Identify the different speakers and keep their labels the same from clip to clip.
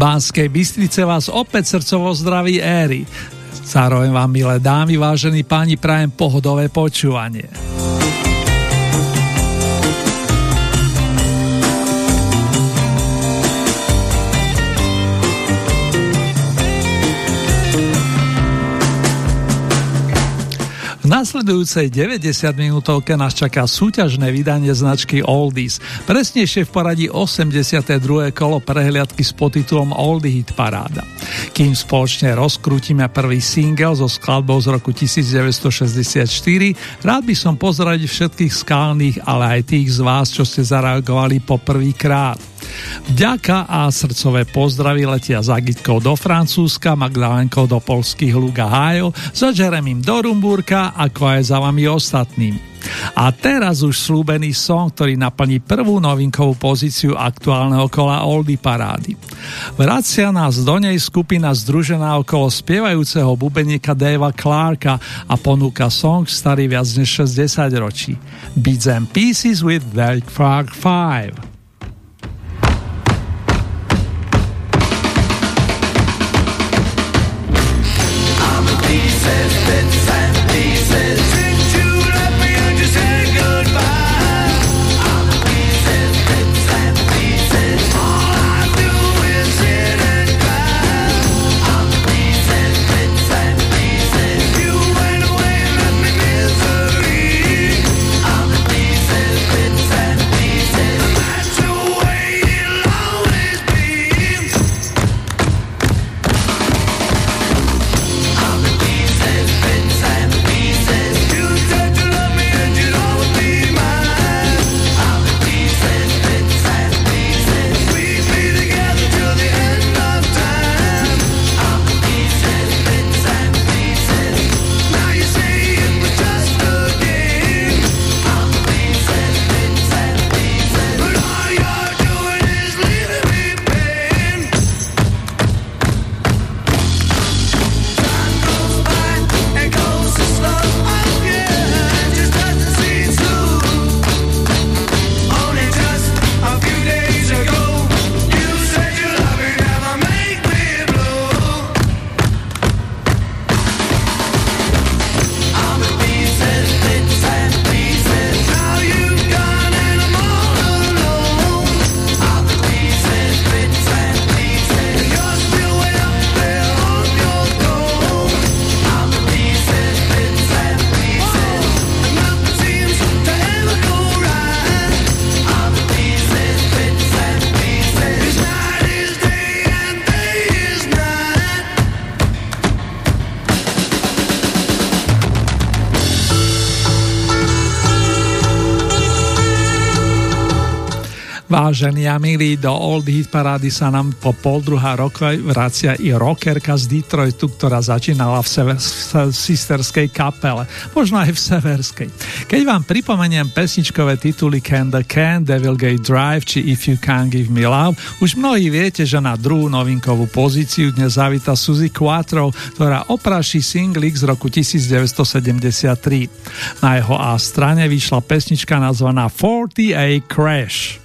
Speaker 1: Banskej Bystrice vás opäť srdcovo zdraví éry. Zároveň vám, milé dámy, vážení páni, prajem pohodové počúvanie. Nasledujúcej 90 minútovke nás čaká súťažné vydanie značky Oldies, presnejšie v poradí 82. kolo prehliadky s podtitulom Oldie Hit Paráda. Kým spoločne rozkrútime prvý single so skladbou z roku 1964, rád by som pozrieť všetkých skalných, ale aj tých z vás, čo ste zareagovali po prvý krát. Vďaka a srdcové pozdravy letia za Gitkou do Francúzska, Magdalenkou do polských Luga Hájov, za Jeremim do Rumburka, ako aj za vami ostatným. A teraz už slúbený song, ktorý naplní prvú novinkovú pozíciu aktuálneho kola Oldy Parády. Vracia nás do nej skupina združená okolo spievajúceho bubeníka Davea Clarka a ponúka song starý viac než 60 ročí. Beats and Pieces with Dave Clark 5. Vážení a milí, do Old Hit parády sa nám po pol druhá roka vracia i rockerka z Detroitu, ktorá začínala v, sever, v sisterskej kapele, možno aj v severskej. Keď vám pripomeniem pesničkové tituly Can the Can, Devil Gate Drive či If You Can't Give Me Love, už mnohí viete, že na druhú novinkovú pozíciu dnes zavita Suzy Quattro, ktorá opraší singlik z roku 1973. Na jeho A strane vyšla pesnička nazvaná 40A Crash.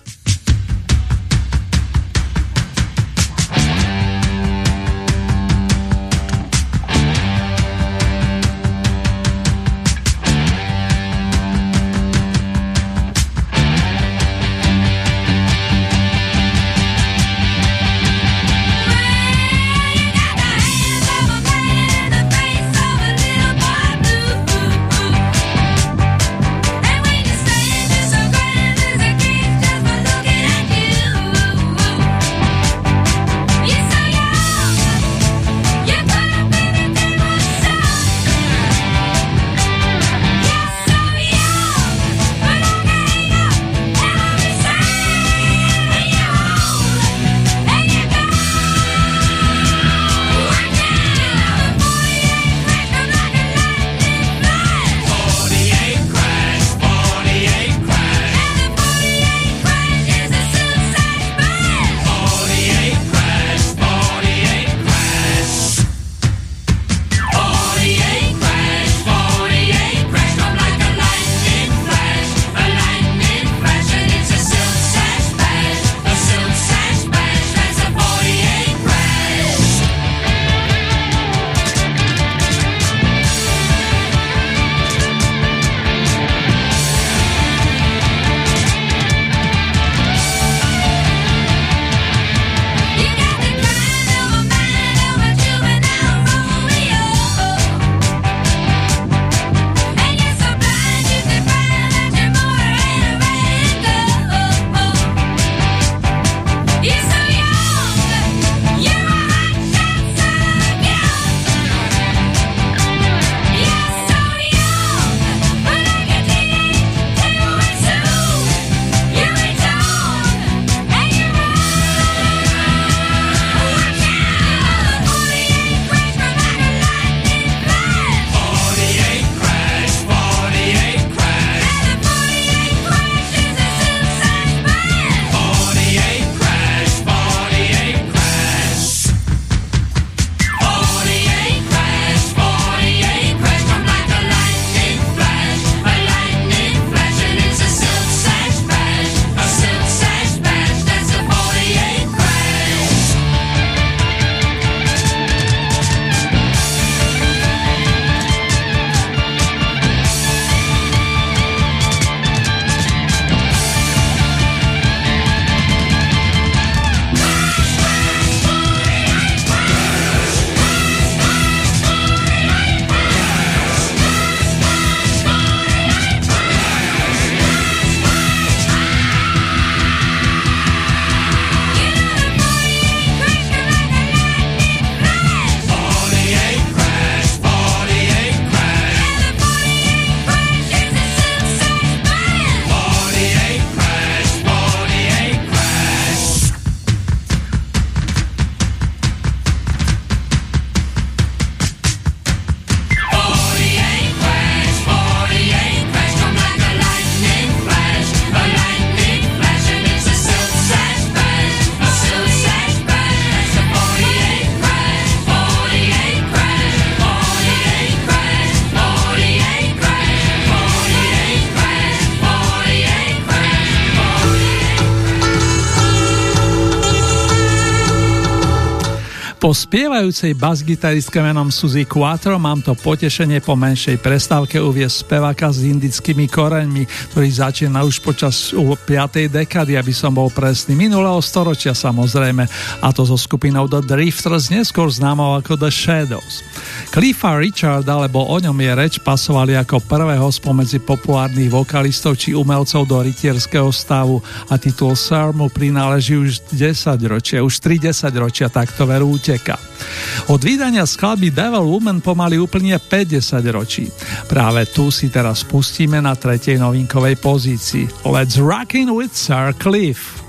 Speaker 1: Spievajúcej basgitaristke menom Suzy Quattro mám to potešenie po menšej prestávke uviesť speváka s indickými koreňmi, ktorý začína už počas 5. dekady, aby som bol presný, minulého storočia samozrejme, a to so skupinou The Drifters, neskôr známou ako The Shadows. Cliffa Richard, alebo o ňom je reč, pasovali ako prvého spomedzi populárnych vokalistov či umelcov do rytierského stavu a titul Sir mu prináleží už 10 ročia, už 3 10 ročia takto veru uteka. Od vydania skladby Devil Woman pomaly úplne 50 ročí. Práve tu si teraz pustíme na tretej novinkovej pozícii. Let's rockin' with Sir Cliff.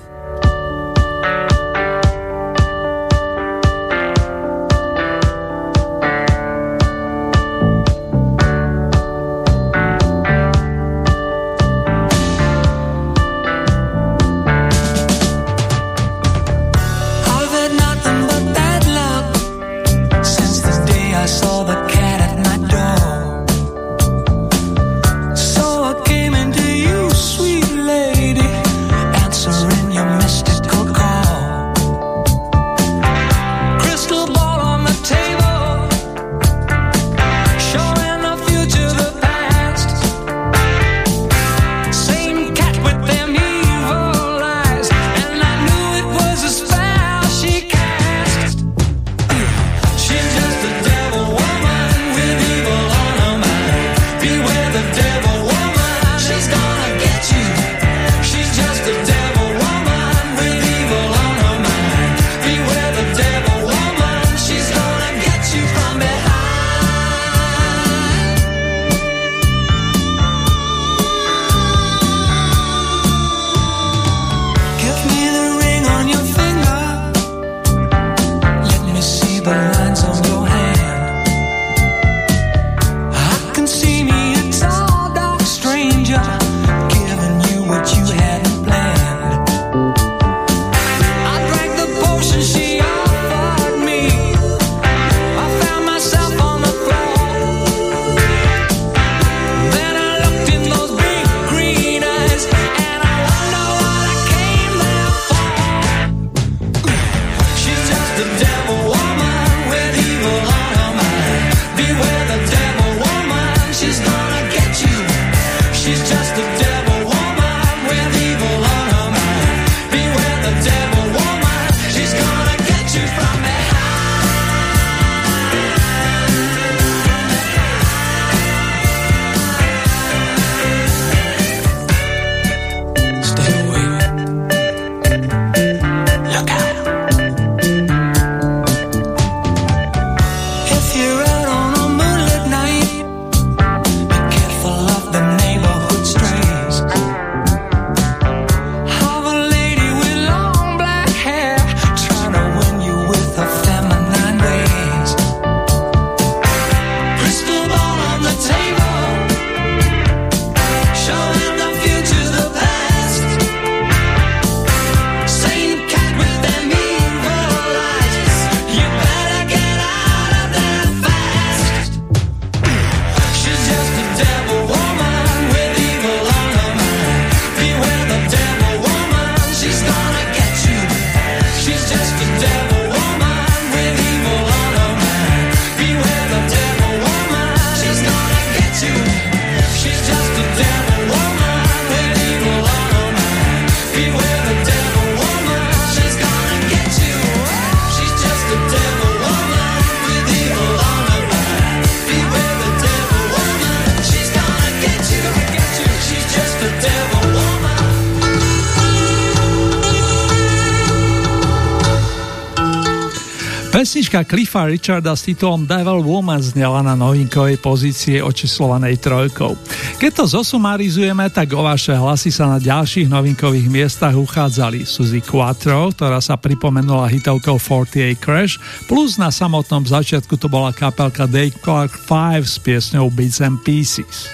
Speaker 1: Pesnička Cliffa Richarda s titulom Devil Woman znela na novinkovej pozície očíslovanej trojkou. Keď to zosumarizujeme, tak o vaše hlasy sa na ďalších novinkových miestach uchádzali Suzy Quattro, ktorá sa pripomenula hitovkou 48 Crash, plus na samotnom začiatku to bola kapelka Dave Clark 5 s piesňou Beats and Pieces.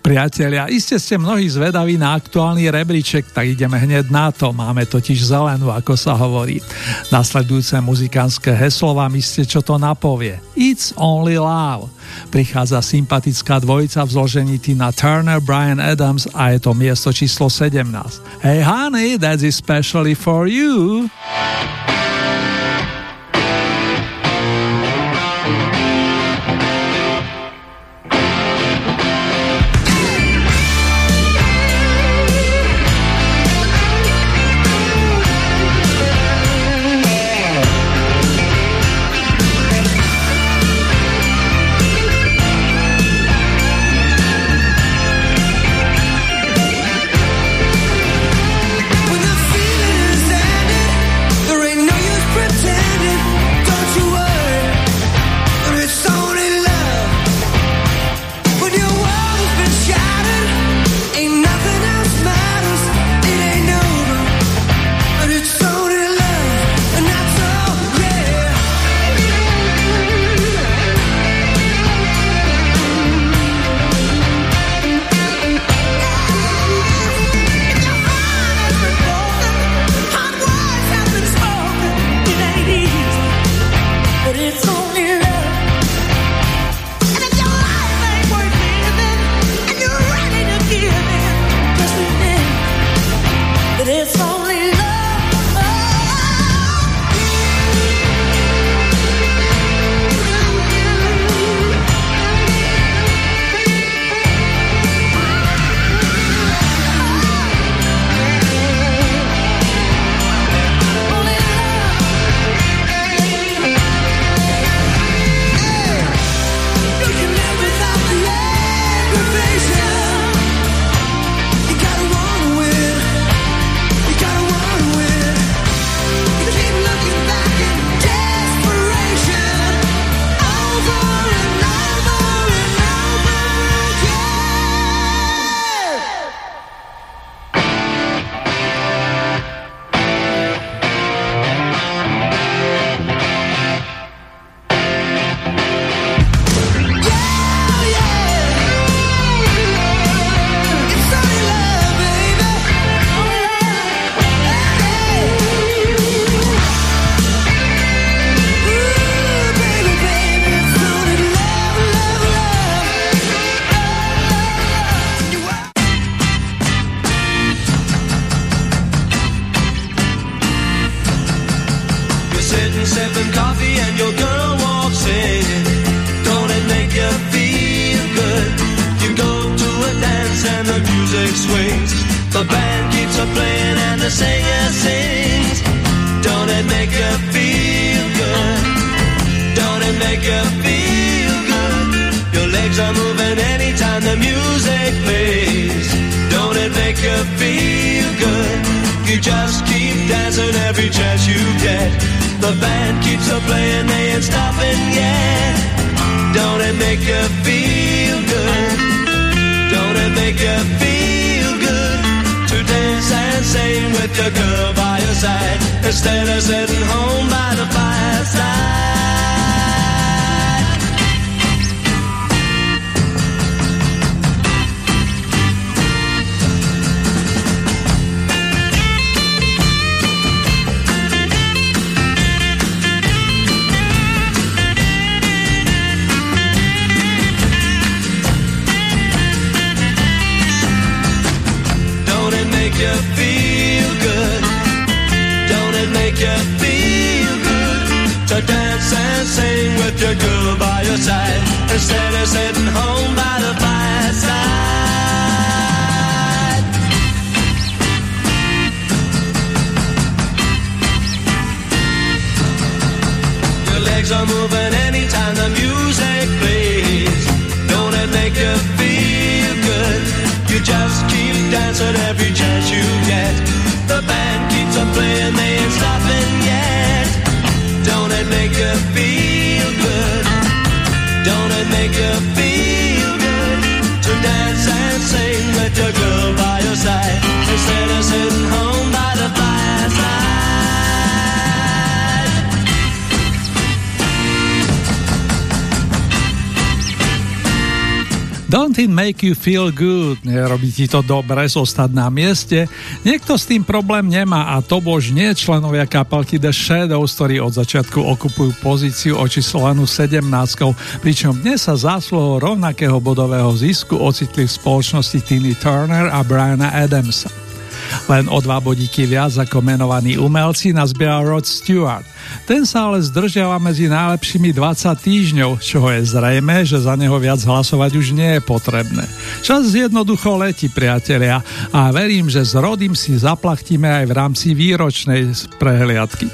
Speaker 2: Priatelia, iste ste mnohí zvedaví na aktuálny rebríček, tak ideme hneď na to. Máme totiž zelenú, ako sa hovorí. Nasledujúce muzikánske heslo vám iste čo to napovie. It's only love. Prichádza sympatická dvojica v zložení Tina Turner, Brian Adams a je to miesto číslo 17. Hey honey, that's especially for you.
Speaker 3: Said sitting home by the fireside. Your legs are moving anytime the music plays. Don't it make you feel good? You just keep dancing every chance you get. The band keeps on playing, they ain't stopping yet.
Speaker 1: Don't it make you feel It make you feel good? Nerobí ti to dobre zostať na mieste? Niekto s tým problém nemá a to bož nie členovia kapalky The Shadows, ktorí od začiatku okupujú pozíciu očíslenú 17, pričom dnes sa zásluhou rovnakého bodového zisku ocitli v spoločnosti Tiny Turner a Briana Adamsa. Len o dva bodíky viac ako menovaní umelci nazbieral Rod Stewart. Ten sa ale zdržiava medzi najlepšími 20 týždňov, čo je zrejme, že za neho viac hlasovať už nie je potrebné. Čas jednoducho letí, priatelia, a verím, že s Rodym si zaplachtíme aj v rámci výročnej prehliadky.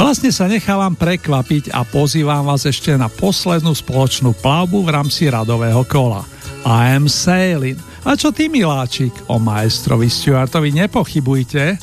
Speaker 1: Vlastne sa nechávam prekvapiť a pozývam vás ešte na poslednú spoločnú plavbu v rámci radového kola. I am sailing. A čo ty, miláčik? O majstrovi Stuartovi nepochybujte.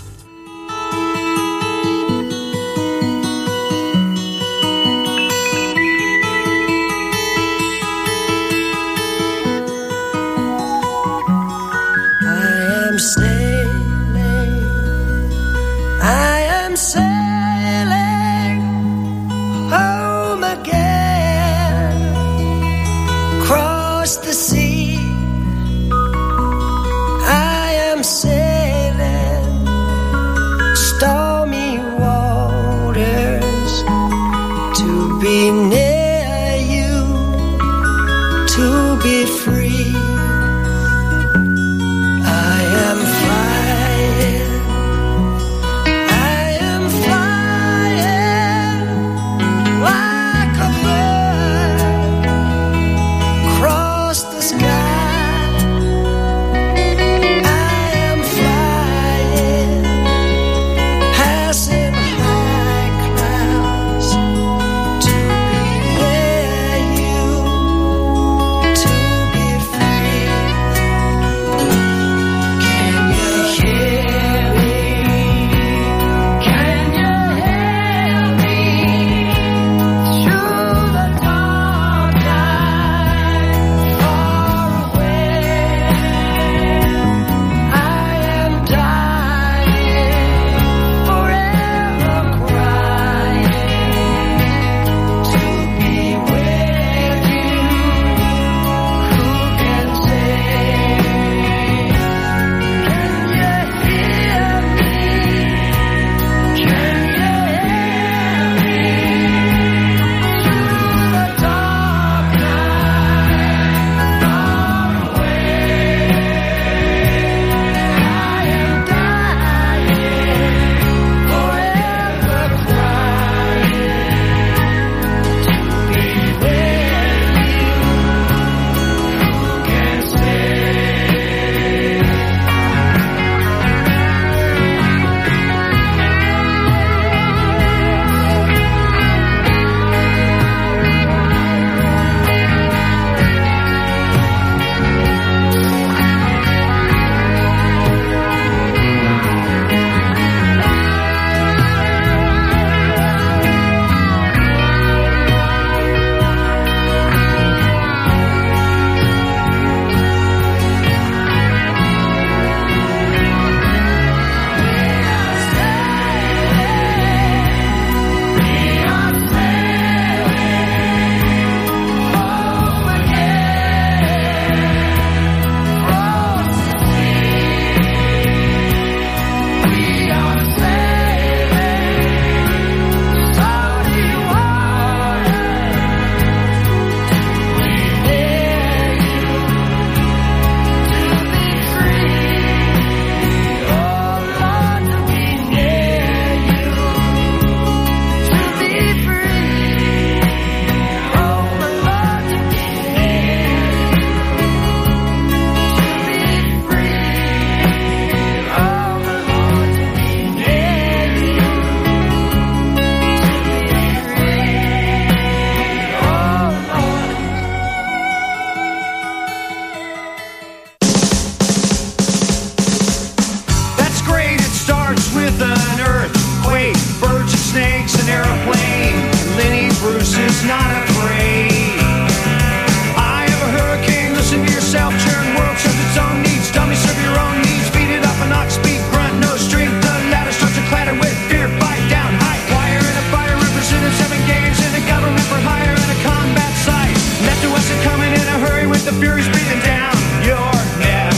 Speaker 4: Coming
Speaker 5: in a hurry with the fury breathing down your neck.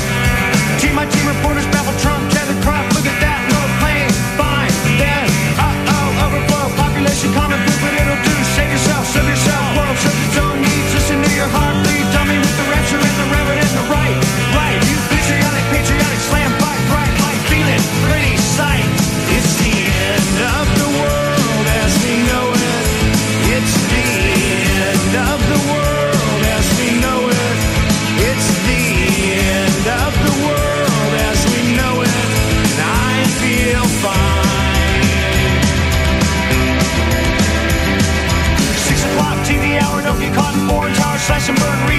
Speaker 5: Team, my team reporters babble Trump. Flash and burn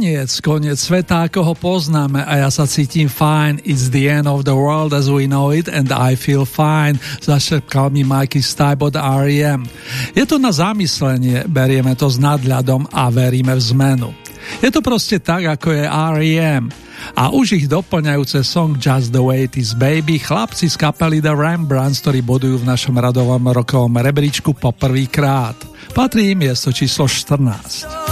Speaker 4: koniec, koniec sveta, ako ho poznáme a ja sa cítim fine. It's the end of the world as we know it and I feel fine, zašepkal mi Mikey Stipe od R.E.M. Je to na zamyslenie, berieme to s nadľadom a veríme v zmenu. Je to proste tak, ako je R.E.M. A už ich doplňajúce song Just the Way It Is Baby chlapci z kapely The Rembrandts, ktorí bodujú v našom radovom rokovom rebríčku poprvýkrát. Patrí im miesto číslo 14.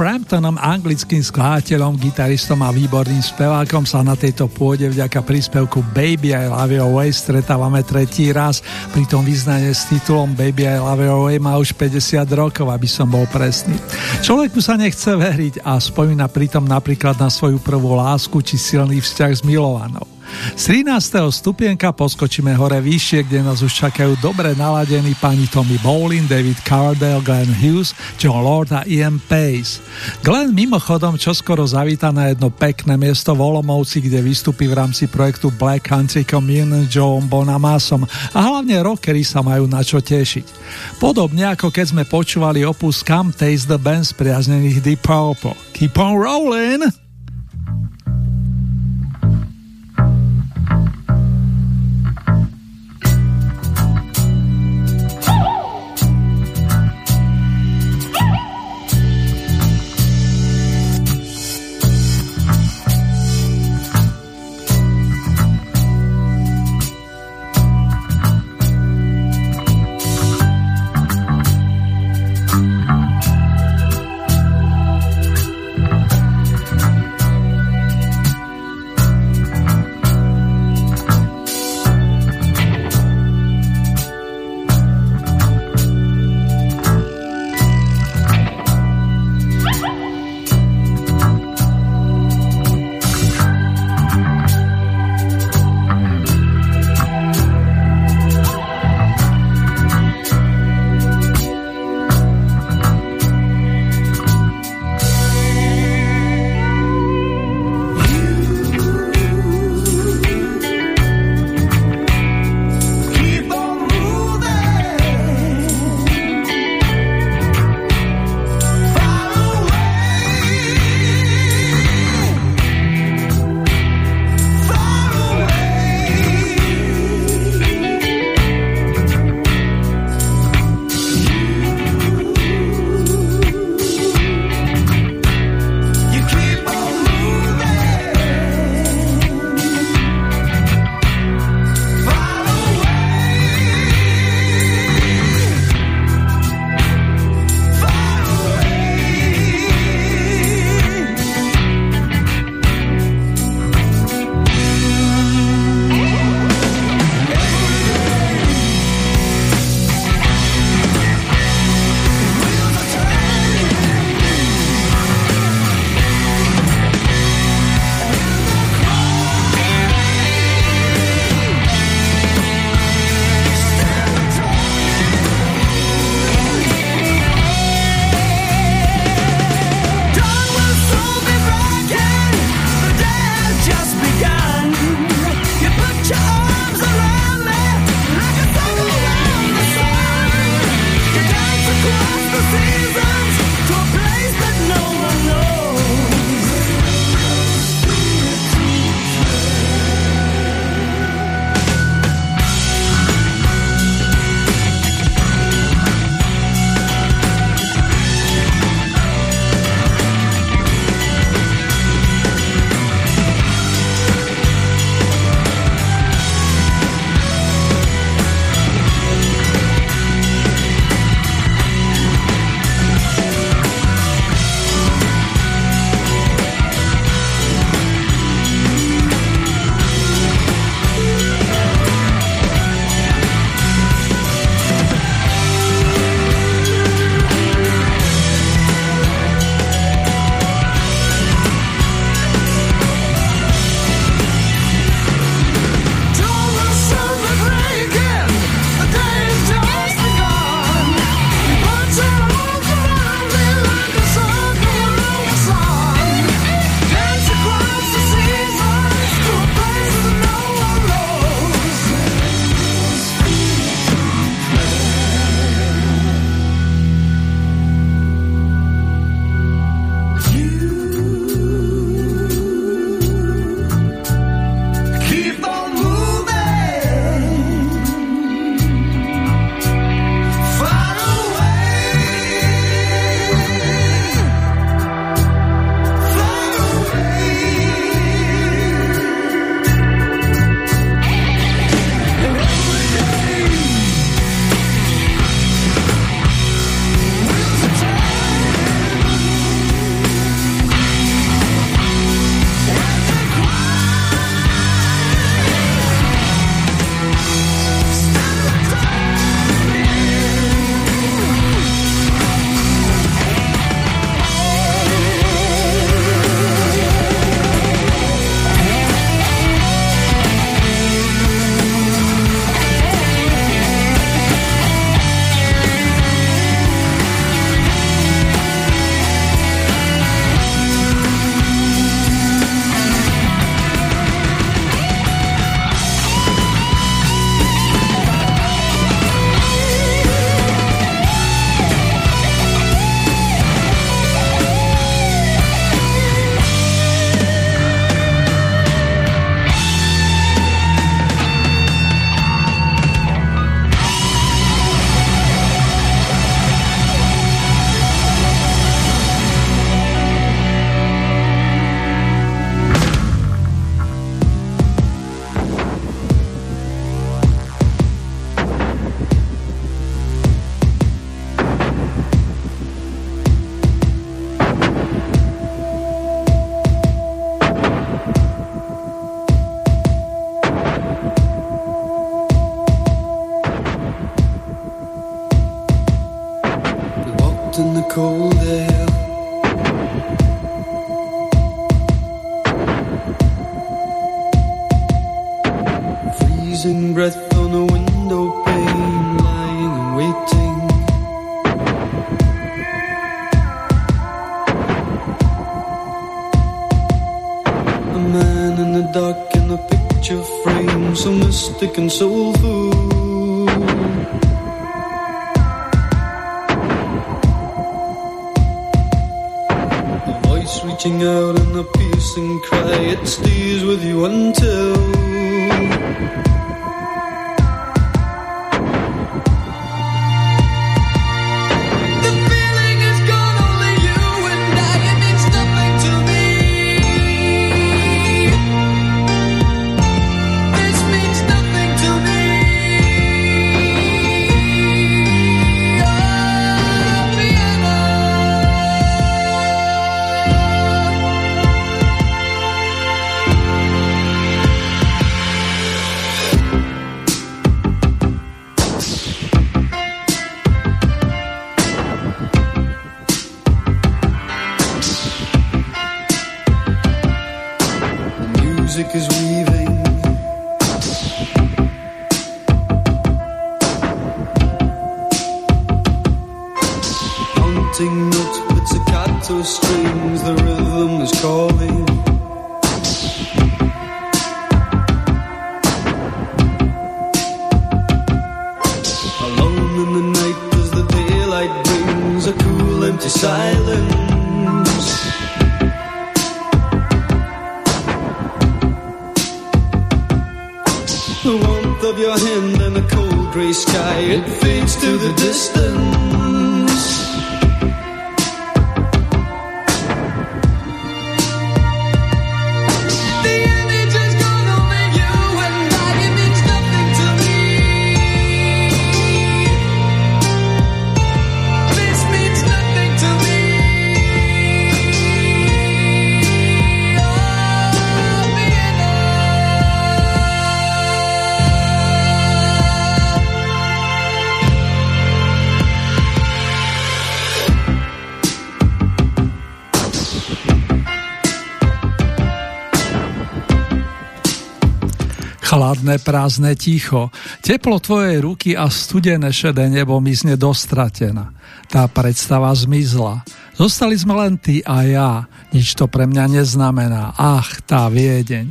Speaker 1: Framptonom, anglickým skladateľom, gitaristom a výborným spevákom sa na tejto pôde vďaka príspevku Baby I Love Your Way stretávame tretí raz. Pri tom vyznanie s titulom Baby I Love Your Way má už 50 rokov, aby som bol presný. Človeku sa nechce veriť a spomína pritom napríklad na svoju prvú lásku či silný vzťah s milovanou. Z 13. stupienka poskočíme hore vyššie, kde nás už čakajú dobre naladení pani Tommy Bowling, David Cardell, Glenn Hughes, John Lord a Ian Pace. Glenn mimochodom čoskoro zavíta na jedno pekné miesto v Olomovci, kde vystupí v rámci projektu Black Country Communion Joe Bonamasom a hlavne rockery sa majú na čo tešiť. Podobne ako keď sme počúvali opus Come Taste the Band spriaznených Deep Purple. Keep on rolling! Chladné prázdne ticho. Teplo tvojej ruky a studené šedé nebo mi dostratená. Tá predstava zmizla. Zostali sme len ty a ja, nič to pre mňa neznamená. Ach, tá Viedeň.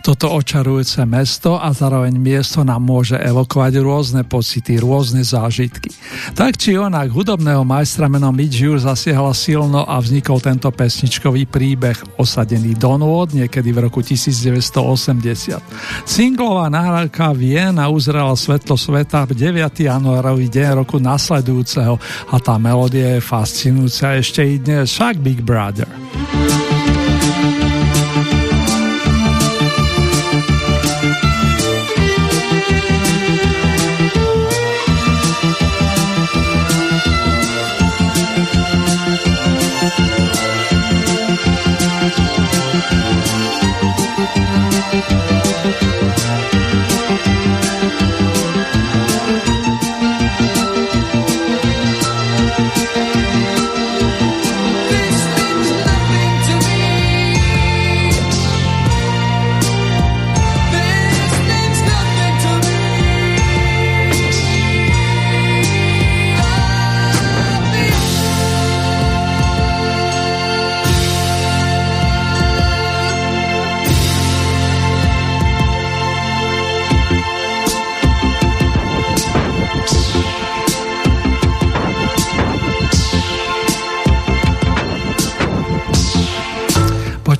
Speaker 1: Toto očarujúce mesto a zároveň miesto nám môže evokovať rôzne pocity, rôzne zážitky. Tak či onak, hudobného majstra menom Midžur zasiahla silno a vznikol tento pesničkový príbeh, osadený Donwood niekedy v roku 1980. Singlová nahrávka Viena uzrela svetlo sveta v 9. januárový deň roku nasledujúceho a tá melódia je fascinujúca ešte i dnes, však Big Brother. Bye.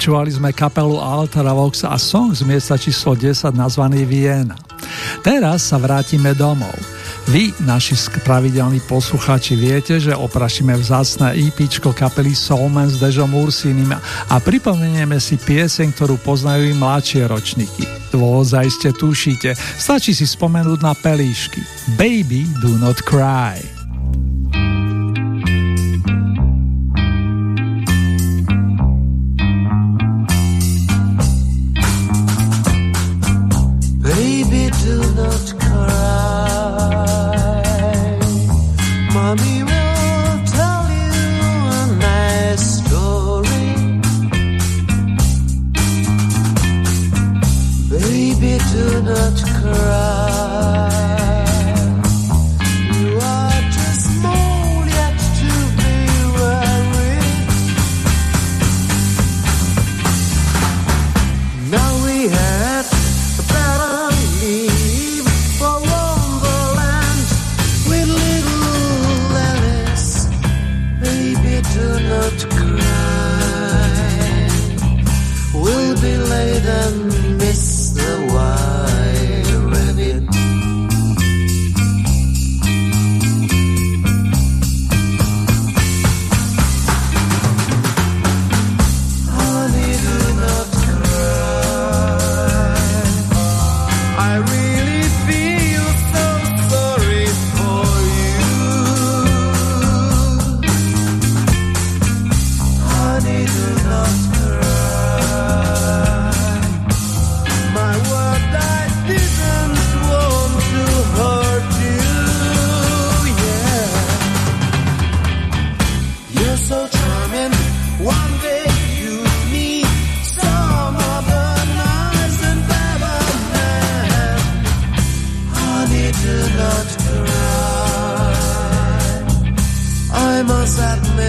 Speaker 1: Počúvali sme kapelu Vox a song z miesta číslo 10 nazvaný Viena. Teraz sa vrátime domov. Vy, naši pravidelní poslucháči, viete, že oprašíme vzácne EP kapely Soulman s Dežom Ursinim a pripomenieme si pieseň, ktorú poznajú i mladšie ročníky. Dôvod zaiste tušíte, stačí si spomenúť na pelíšky. Baby, do not cry.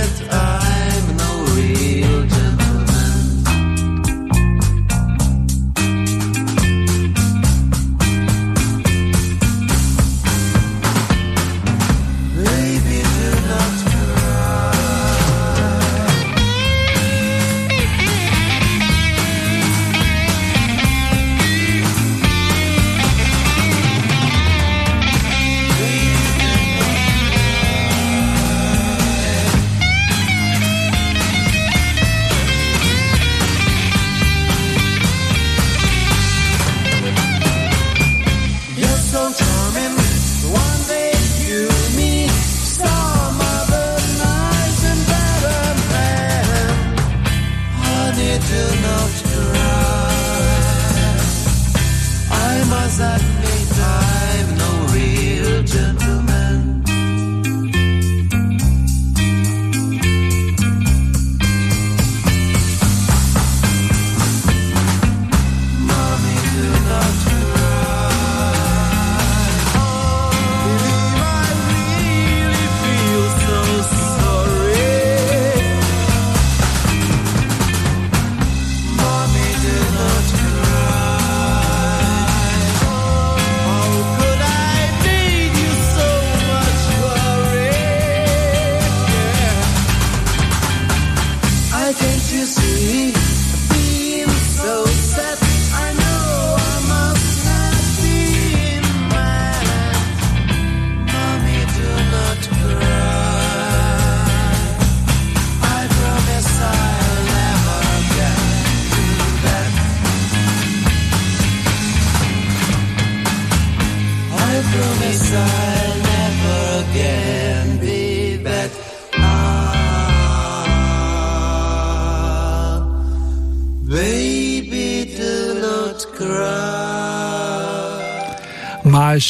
Speaker 1: uh,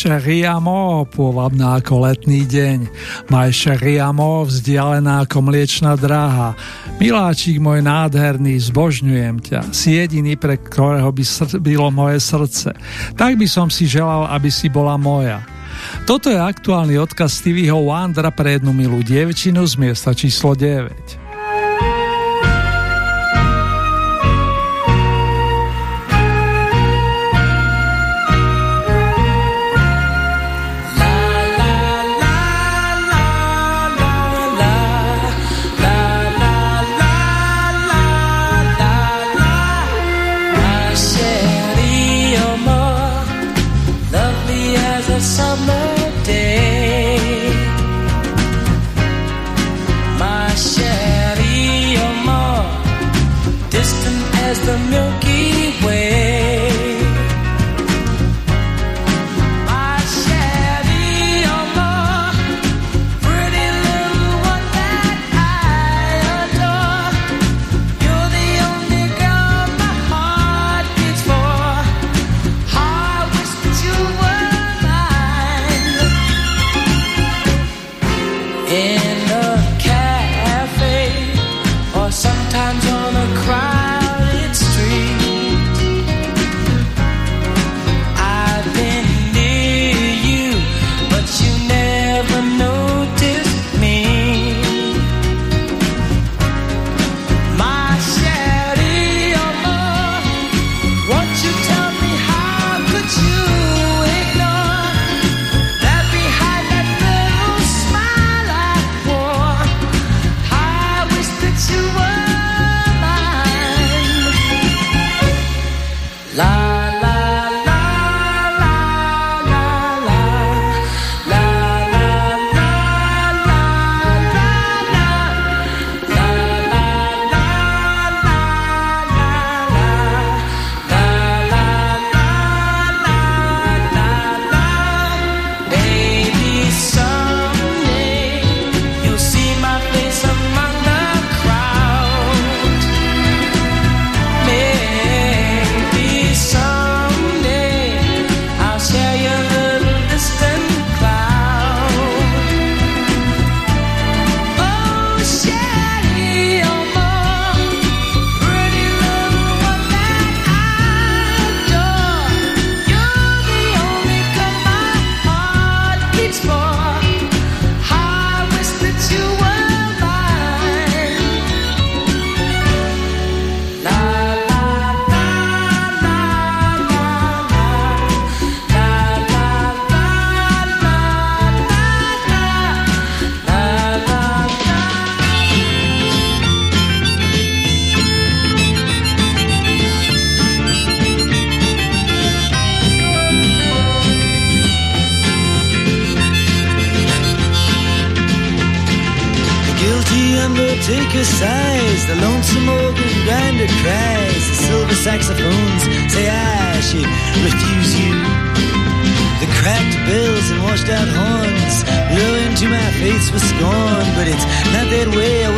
Speaker 1: Riamo, pôvabná ako letný deň. Majše Riamo, vzdialená ako mliečna dráha. Miláčik môj nádherný, zbožňujem ťa. Si jediný, pre ktorého by bylo moje srdce. Tak by som si želal, aby si bola moja. Toto je aktuálny odkaz Stevieho Wandera pre jednu milú dievčinu z miesta číslo 9.
Speaker 6: not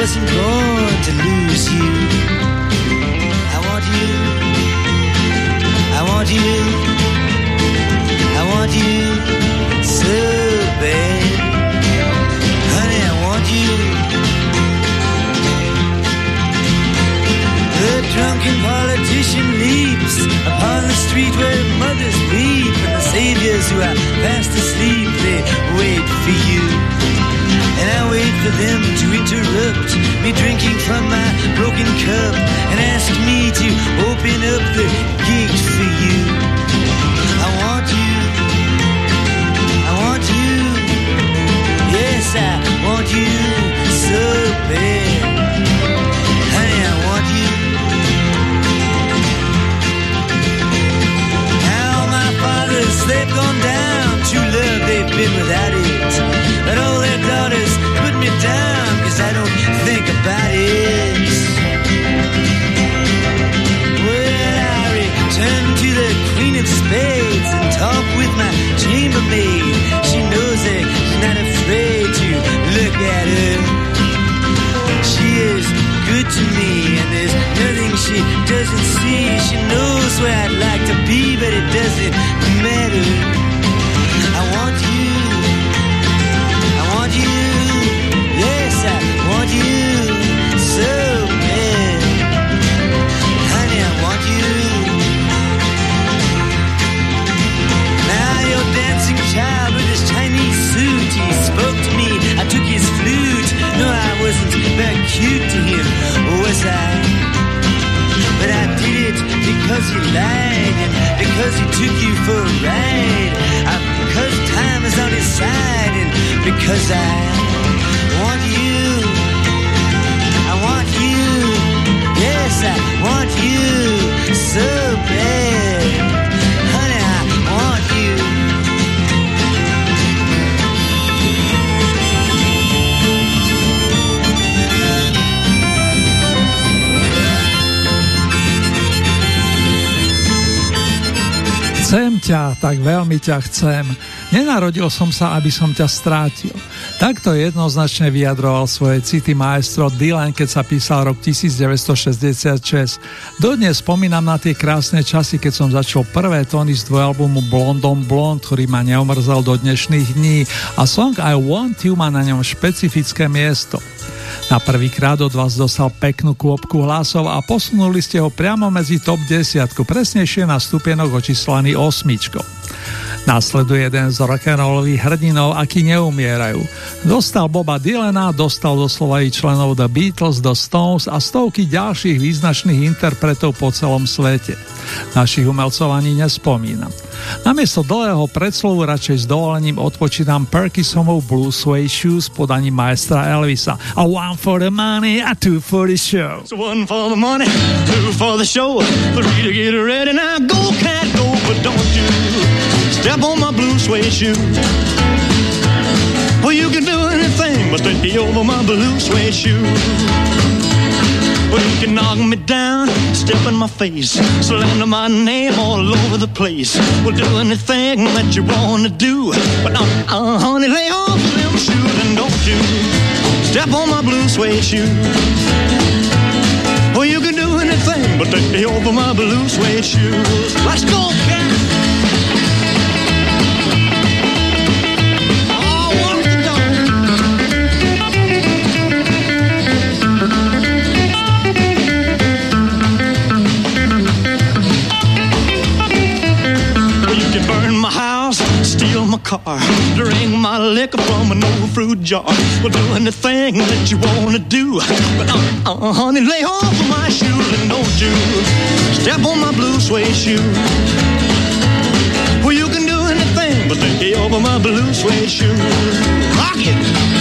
Speaker 6: wasn't born to lose. You
Speaker 1: veľmi ťa chcem. Nenarodil som sa, aby som ťa strátil. Takto jednoznačne vyjadroval svoje city maestro Dylan, keď sa písal rok 1966. Dodnes spomínam na tie krásne časy, keď som začal prvé tóny z dvojalbumu Blondom Blond, ktorý ma neomrzal do dnešných dní a song I Want You má na ňom špecifické miesto. Na prvýkrát od vás dostal peknú kôpku hlasov a posunuli ste ho priamo medzi top 10, presnejšie na stupienok očíslaný osmičkou. Nasleduje jeden z rock'n'rollových hrdinov, akí neumierajú. Dostal Boba Dylana, dostal doslova i členov The Beatles, The Stones a stovky ďalších význačných interpretov po celom svete. Našich umelcov ani nespomínam. Namiesto dlhého predslovu radšej s dovolením odpočítam Perkisomov Blue Suede Shoes podaním maestra Elvisa. A one for the money, a two for the show.
Speaker 7: So one for the money, two for the show, three to get ready. Now go, cat, go, but don't you step on my blue suede shoe. Well, you can do anything but stay over my blue suede shoe. Well, you can knock me down, step in my face, slander my name all over the place. Well, do anything that you wanna do, but uh, uh, honey, lay off them shoes and don't you step on my blue suede shoe. But me over my blue suede shoes. Let's go, cat. Car, drink my liquor from an old fruit jar. Well, do anything that you wanna do, but uh, uh, honey, lay off of my shoes and don't you step on my blue suede shoe. Well, you can do anything but lay over my blue suede shoe. Rock it.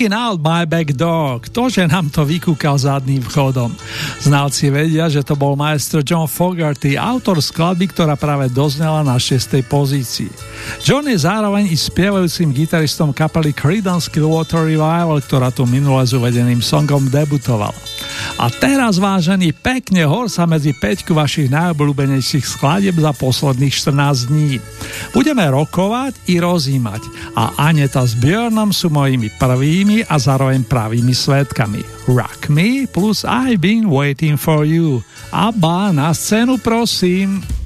Speaker 6: Looking out my back door, ktože nám to vykúkal zadným vchodom. Znalci vedia, že to bol maestro John Fogarty, autor skladby, ktorá práve doznala na 6. pozícii. John je zároveň i spievajúcim gitaristom kapely Creedence Clearwater Revival, ktorá tu minule s uvedeným songom debutovala. A teraz, vážený, pekne hor sa medzi peťku vašich najobľúbenejších skladieb za posledných 14 dní. Budeme rokovať i rozímať a Aneta s Björnom sú mojimi prvými a zároveň pravými svetkami. Rock Me plus I've been waiting for you. Abba, na scénu prosím.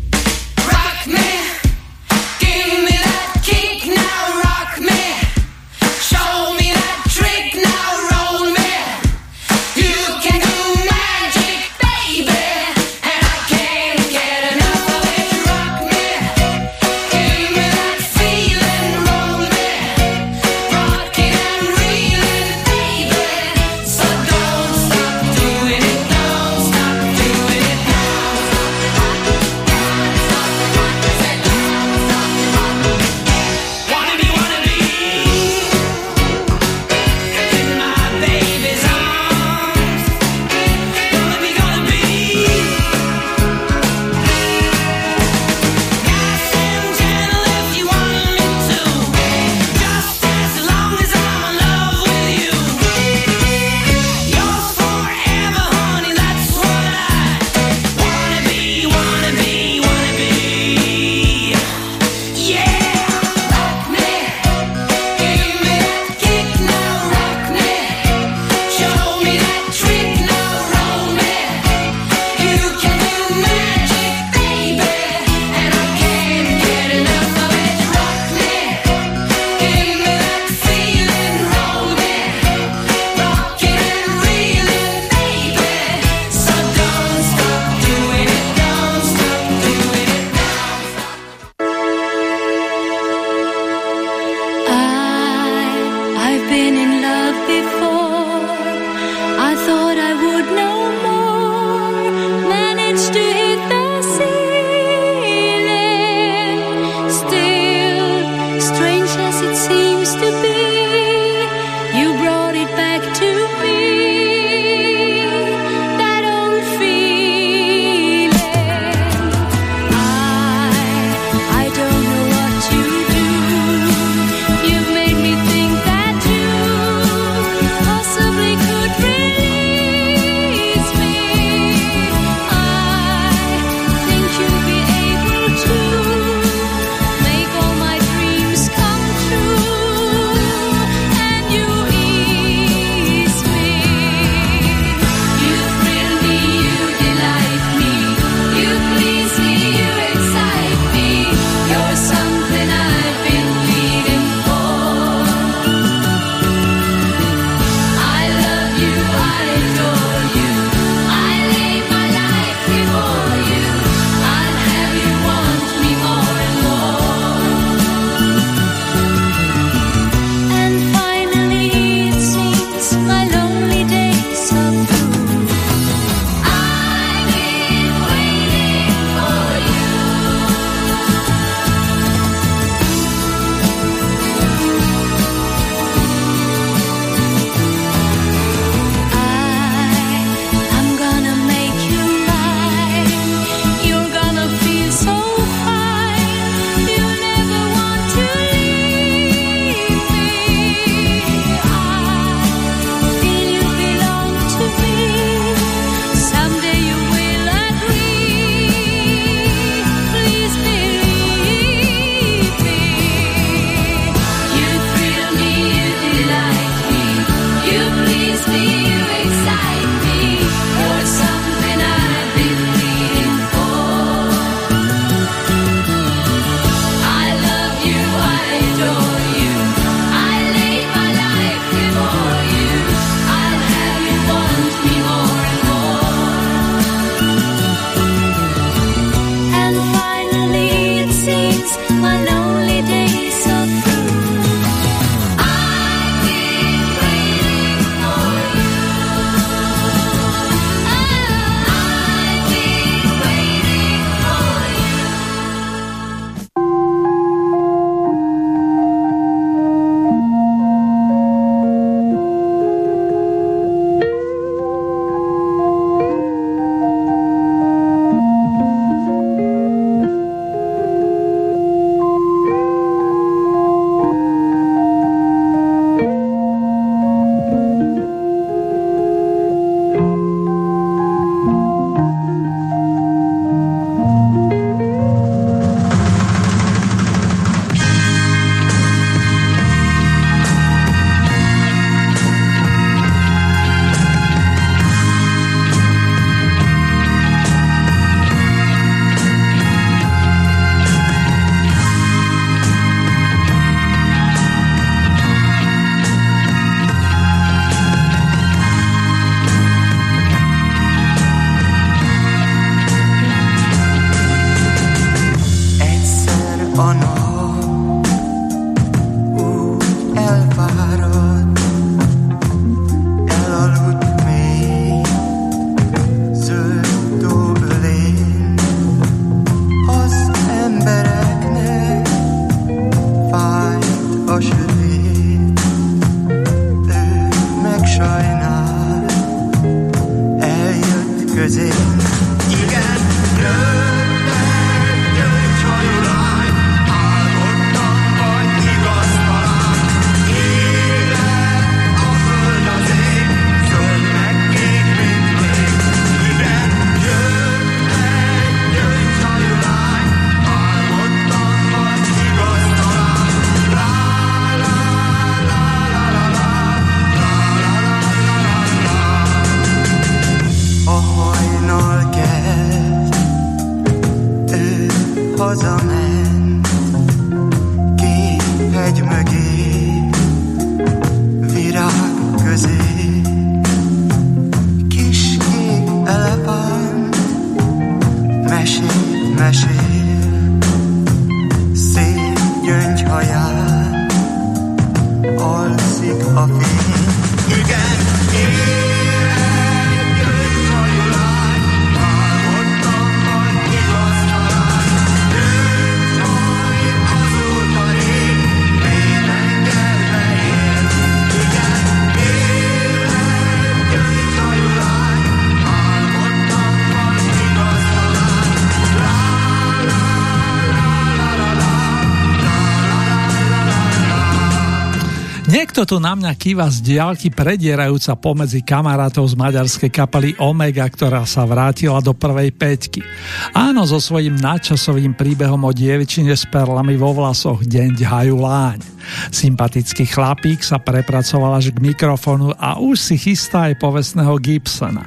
Speaker 1: Niekto tu na mňa kýva z diálky predierajúca pomedzi kamarátov z maďarskej kapely Omega, ktorá sa vrátila do prvej peťky. Áno, so svojím nadčasovým príbehom o dievičine s perlami vo vlasoch Deň ďhajú láň. Sympatický chlapík sa prepracoval až k mikrofonu a už si chystá aj povestného Gibsona.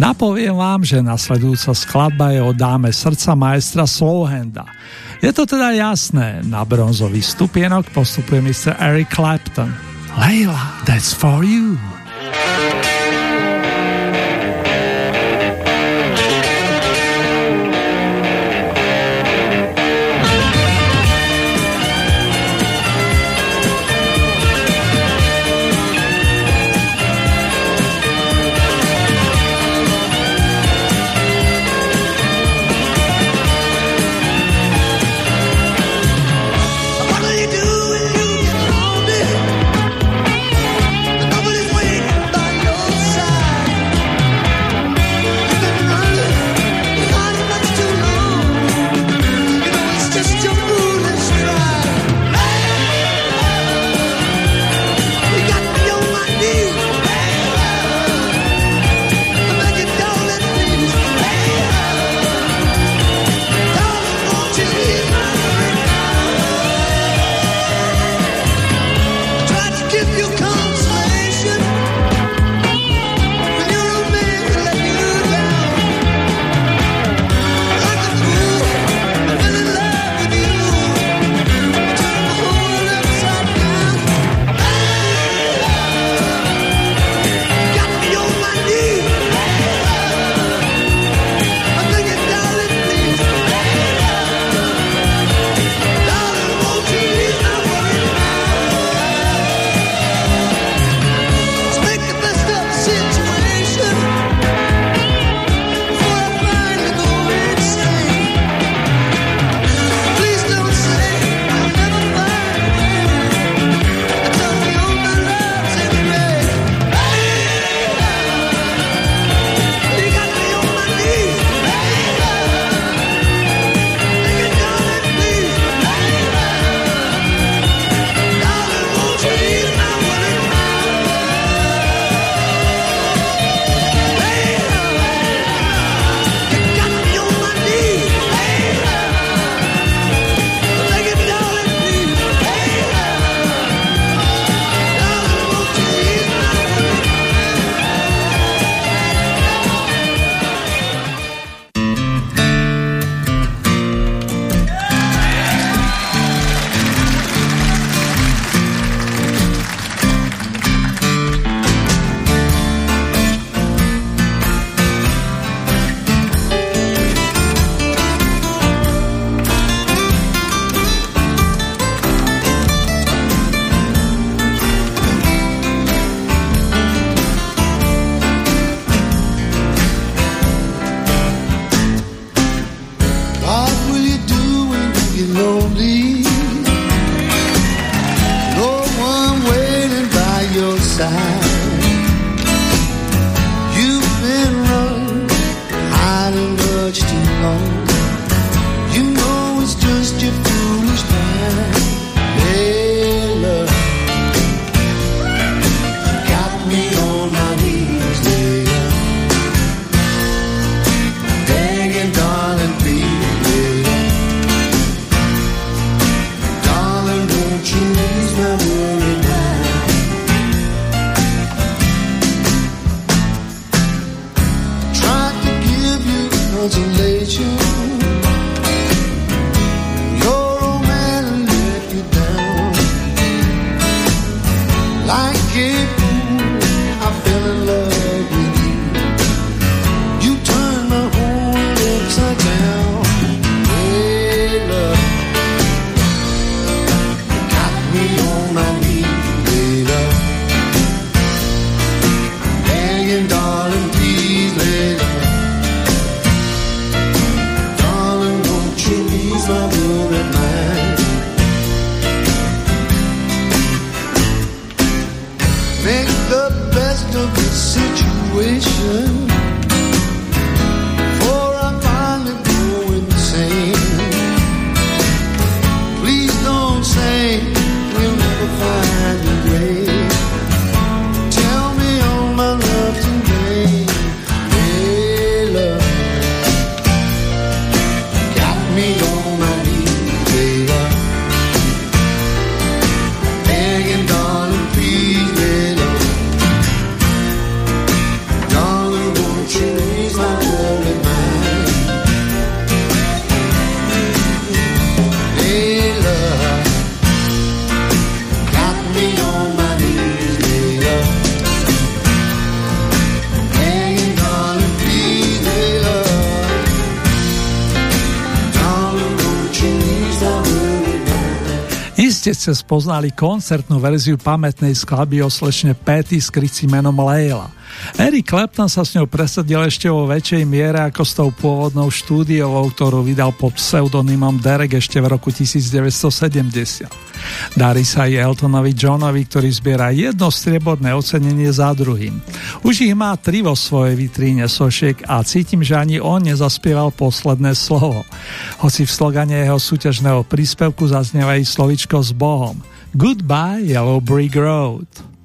Speaker 1: Napoviem vám, že nasledujúca skladba je o dáme srdca maestra Slowhanda. Je to teda jasné, na bronzový stupienok postupuje Mr. Eric Clapton. Layla, that's for you. make the best of the situation. Ste spoznali koncertnú verziu pamätnej skladby o slečne Patty s krycí menom Leila. Eric Clapton sa s ňou presadil ešte vo väčšej miere ako s tou pôvodnou štúdiovou, ktorú vydal pod pseudonymom Derek ešte v roku 1970. Darí sa aj Eltonovi Johnovi, ktorý zbiera jedno strieborné ocenenie za druhým. Už ich má tri vo svojej vitríne sošiek a cítim, že ani on nezaspieval posledné slovo. Hoci v slogane jeho súťažného príspevku zaznieva aj slovičko s Bohom. Goodbye Yellow Brick Road.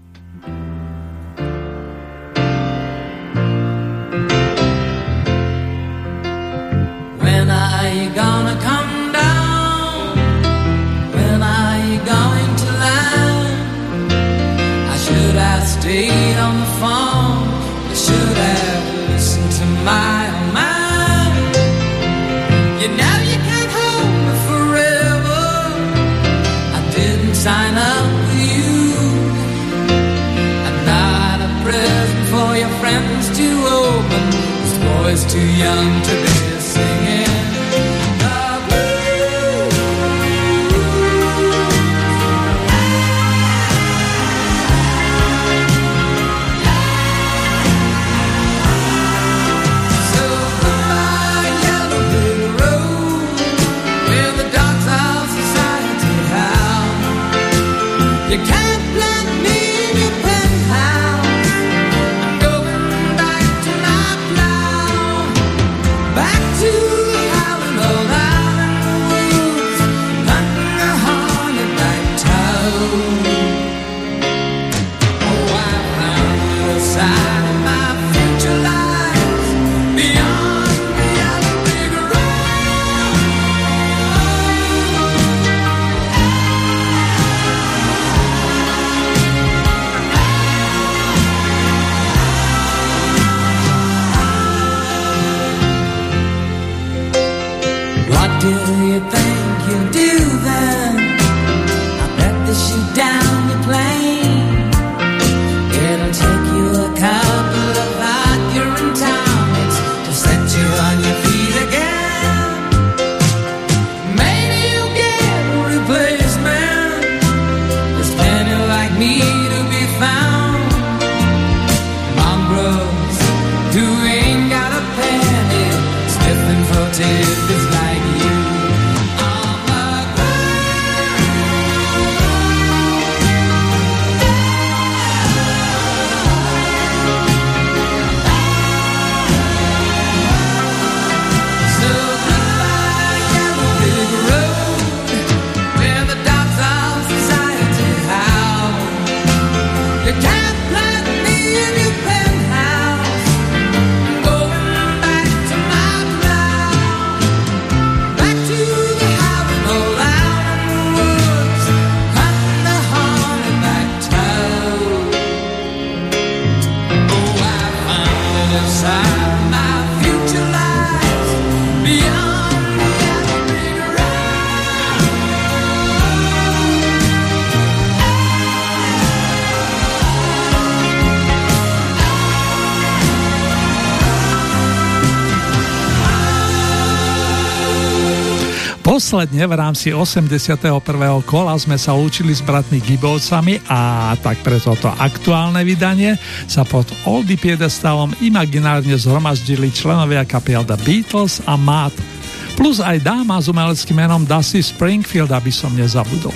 Speaker 4: Stayed on the phone. I should have listened to my own mind. You know you can't hold me forever. I didn't sign up for you. I'm not a present for your friends to open. This boy's too young to be.
Speaker 1: Posledne v rámci 81. kola sme sa učili s bratmi Gibovcami a tak pre toto aktuálne vydanie sa pod Oldie piedestalom imaginárne zhromaždili členovia kapiel The Beatles a Matt, plus aj dáma s umeleckým menom Dusty Springfield, aby som nezabudol.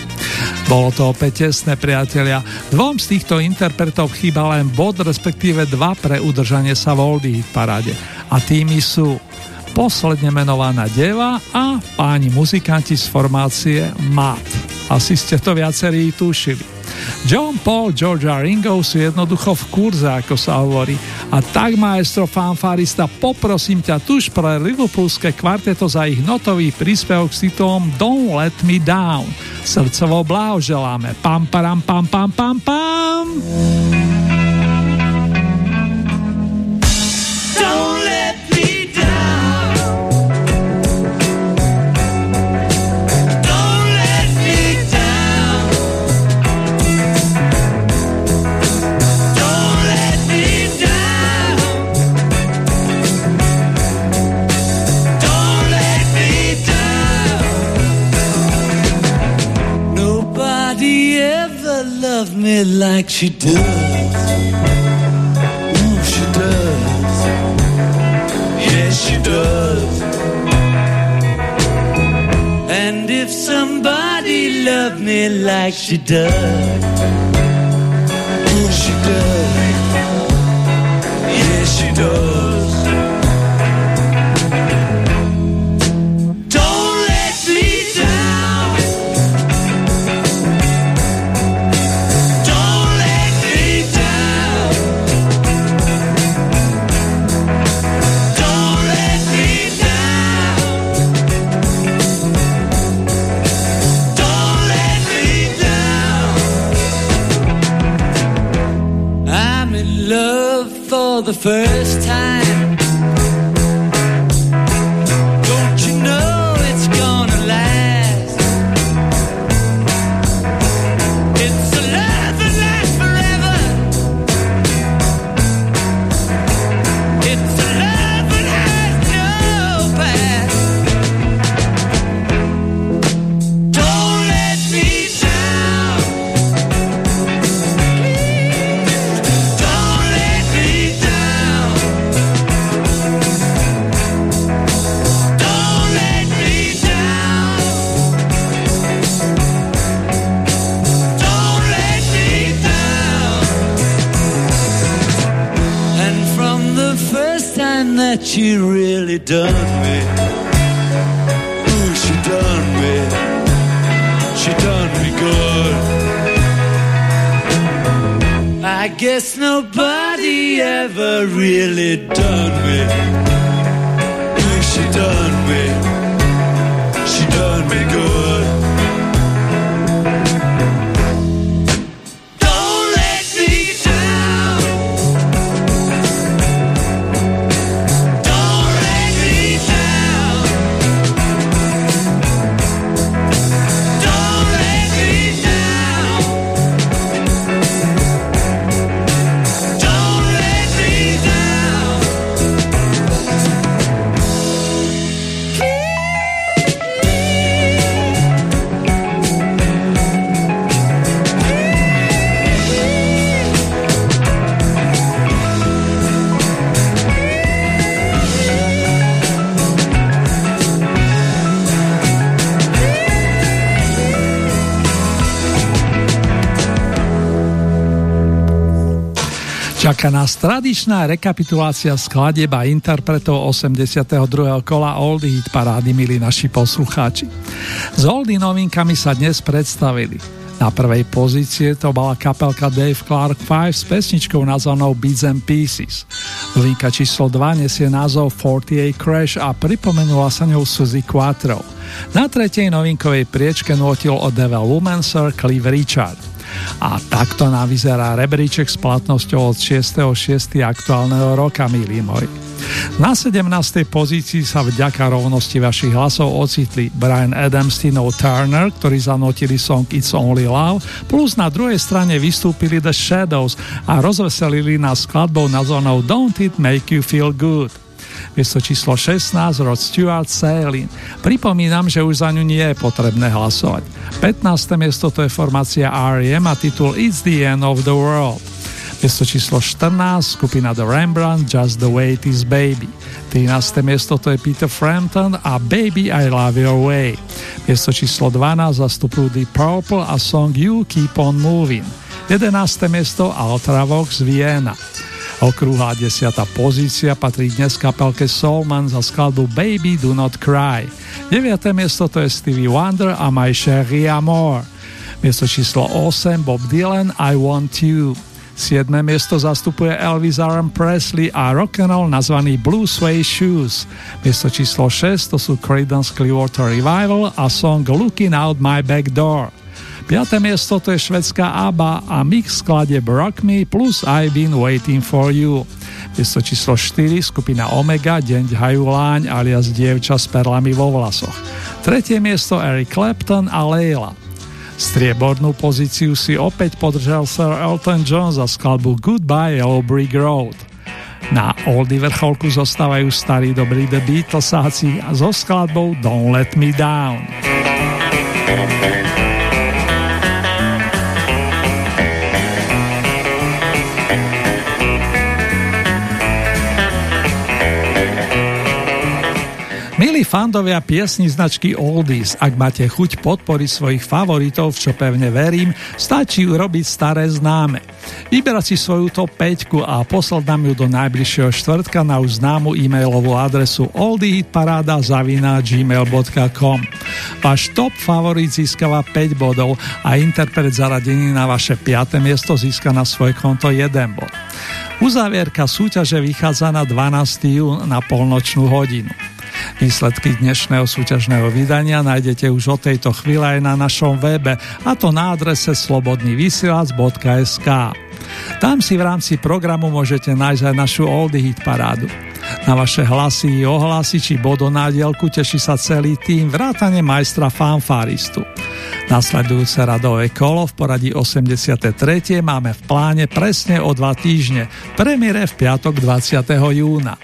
Speaker 1: Bolo to opäť tesné, priatelia. Dvom z týchto interpretov chýba len bod, respektíve dva pre udržanie sa v Oldie paráde. A tými sú posledne menovaná deva a páni muzikanti z formácie MAT. Asi ste to viacerí tušili. John Paul, George a Ringo sú jednoducho v kurze, ako sa hovorí. A tak, maestro fanfarista, poprosím ťa tuž pre Liverpoolské kvarteto za ich notový príspevok s titulom Don't Let Me Down. Srdcovo blahoželáme. Pam, param, pam, pam, pam, pam.
Speaker 4: Milí She does. Ooh, she does. Yeah, she does. And if somebody loved me like she does, ooh, she does. Yeah, she does.
Speaker 1: Čaká nás tradičná rekapitulácia skladeb a interpretov 82. kola Oldy Hit parády, milí naši poslucháči. S Oldy novinkami sa dnes predstavili. Na prvej pozície to bola kapelka Dave Clark 5 s pesničkou nazvanou Beats and Pieces. Linka číslo 2 nesie názov 48 Crash a pripomenula sa ňou Suzy Quattro. Na tretej novinkovej priečke nôtil o Devil Woman Sir Cliff Richard. A takto nám vyzerá rebríček s platnosťou od 6.6. aktuálneho roka, milí moji. Na 17. pozícii sa vďaka rovnosti vašich hlasov ocitli Brian Adams, Tino Turner, ktorí zanotili song It's Only Love, plus na druhej strane vystúpili The Shadows a rozveselili nás skladbou nazvanou Don't It Make You Feel Good miesto číslo 16 Rod Stewart Sailing. Pripomínam, že už za ňu nie je potrebné hlasovať. 15. miesto to je formácia R.E.M. a titul It's the end of the world. Miesto číslo 14 skupina The Rembrandt Just the way it is baby. 13. miesto to je Peter Frampton a Baby I Love Your Way. Miesto číslo 12 zastupujú The Purple a song You Keep On Moving. 11. miesto Ultravox Vienna. Okrúhla desiata. pozícia patrí dnes kapelke Soulman za skladbu Baby Do Not Cry. 9. miesto to je Stevie Wonder a My Sherry Amor. Miesto číslo 8 Bob Dylan I Want You. 7. miesto zastupuje Elvis Aaron Presley a Rock and rock'n'roll nazvaný Blue Sway Shoes. Miesto číslo 6 to sú Creedence Clearwater Revival a song Looking Out My Back Door. Piaté miesto to je švedská ABBA a mix skladeb Rock Me plus I've Been Waiting For You. Miesto číslo 4 skupina Omega, Deň Hajuláň alias Dievča s perlami vo vlasoch. Tretie miesto Eric Clapton a Leila. Striebornú pozíciu si opäť podržal Sir Elton John za skladbu Goodbye Yellow Brick Road. Na oldy vrcholku zostávajú starí dobrí The Beatlesáci so skladbou Don't Let Me Down. Fandovia piesni značky Oldies, ak máte chuť podporiť svojich favoritov, v čo pevne verím, stačí urobiť staré známe. Vyberať si svoju top 5 a poslať nám ju do najbližšieho štvrtka na už známu e-mailovú adresu oldiehitparada.gmail.com Váš top favorit získava 5 bodov a interpret zaradený na vaše 5. miesto získa na svoje konto 1 bod. Uzávierka súťaže vychádza na 12. jún na polnočnú hodinu. Výsledky dnešného súťažného vydania nájdete už od tejto chvíle aj na našom webe, a to na adrese slobodnyvysielac.sk. Tam si v rámci programu môžete nájsť aj našu Oldie Hit parádu. Na vaše hlasy, ohlasy či bodonádielku teší sa celý tým vrátane majstra fanfáristu. Nasledujúce radové kolo v poradí 83. máme v pláne presne o dva týždne, premiére v piatok 20. júna.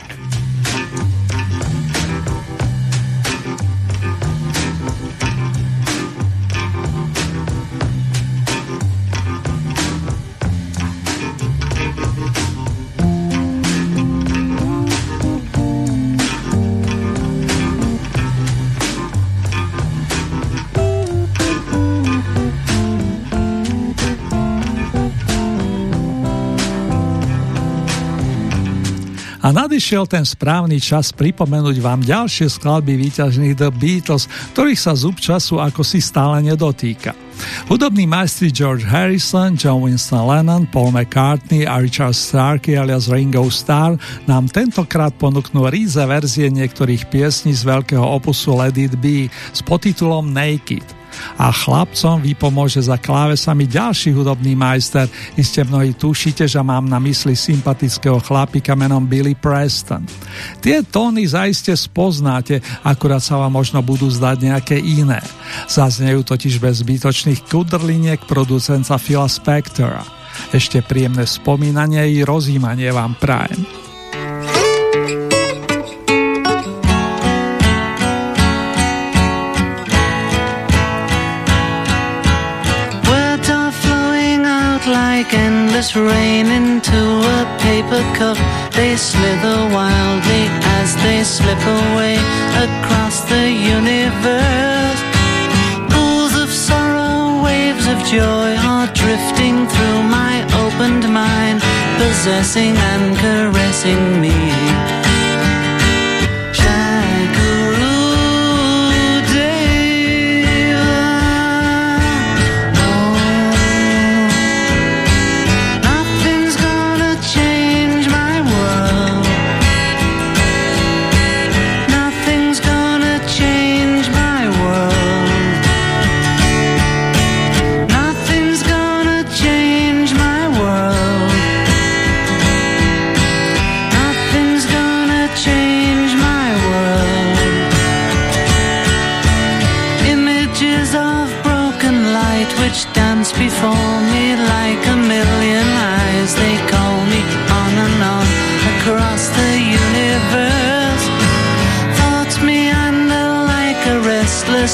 Speaker 1: Nadišiel ten správny čas pripomenúť vám ďalšie skladby výťažných The Beatles, ktorých sa zub času ako si stále nedotýka. Hudobní majstri George Harrison, John Winston Lennon, Paul McCartney a Richard Starkey alias Ringo Starr nám tentokrát ponúknú ríze verzie niektorých piesní z veľkého opusu Let It Be s podtitulom Naked a chlapcom vypomôže za klávesami ďalší hudobný majster. Iste mnohí tušíte, že mám na mysli sympatického chlapika menom Billy Preston. Tie tóny zaiste spoznáte, akurát sa vám možno budú zdať nejaké iné. Zaznejú totiž bez zbytočných kudrliniek producenta Phila Spectora. Ešte príjemné spomínanie i rozímanie vám prajem.
Speaker 4: Endless rain into a paper cup. They slither wildly as they slip away across the universe. Pools of sorrow, waves of joy are drifting through my opened mind, possessing and caressing me.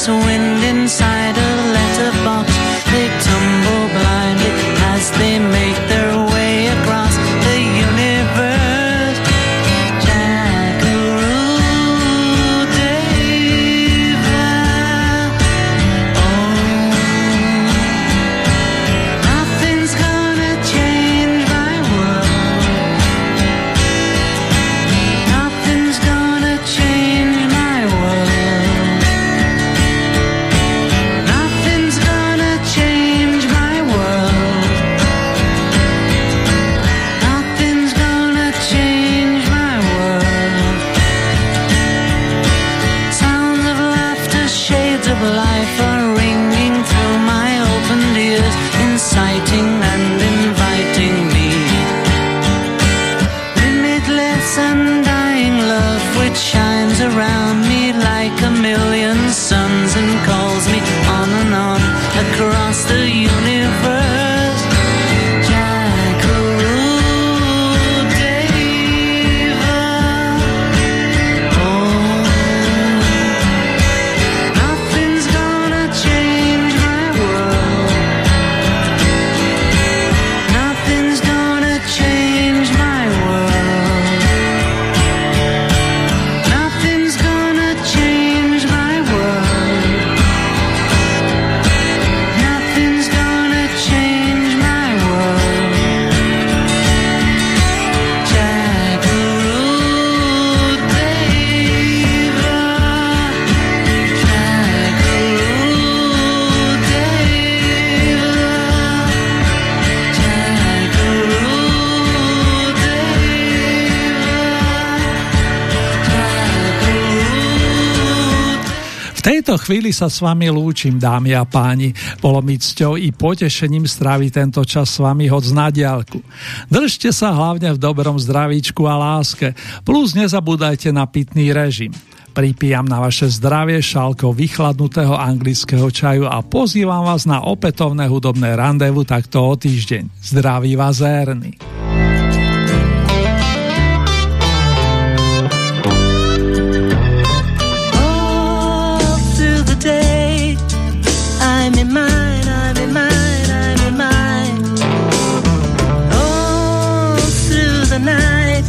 Speaker 4: so
Speaker 1: when chvíli sa s vami lúčim, dámy a páni. Bolo mi cťou i potešením stráviť tento čas s vami hoď na diálku. Držte sa hlavne v dobrom zdravíčku a láske, plus nezabúdajte na pitný režim. Pripijam na vaše zdravie šálkou vychladnutého anglického čaju a pozývam vás na opätovné hudobné randevu takto o týždeň. Zdraví vás Erny. night.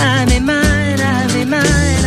Speaker 4: I'm in mine, I'm in mine.